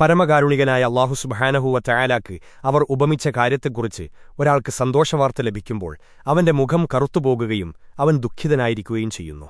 പരമകാരുണികനായ അള്ളാഹു സുബഹാനഹുവ ചായാലാക്ക് അവർ ഉപമിച്ച കാര്യത്തെക്കുറിച്ച് ഒരാൾക്ക് സന്തോഷവാർത്ത ലഭിക്കുമ്പോൾ അവന്റെ മുഖം കറുത്തുപോകുകയും അവൻ ദുഃഖിതനായിരിക്കുകയും ചെയ്യുന്നു.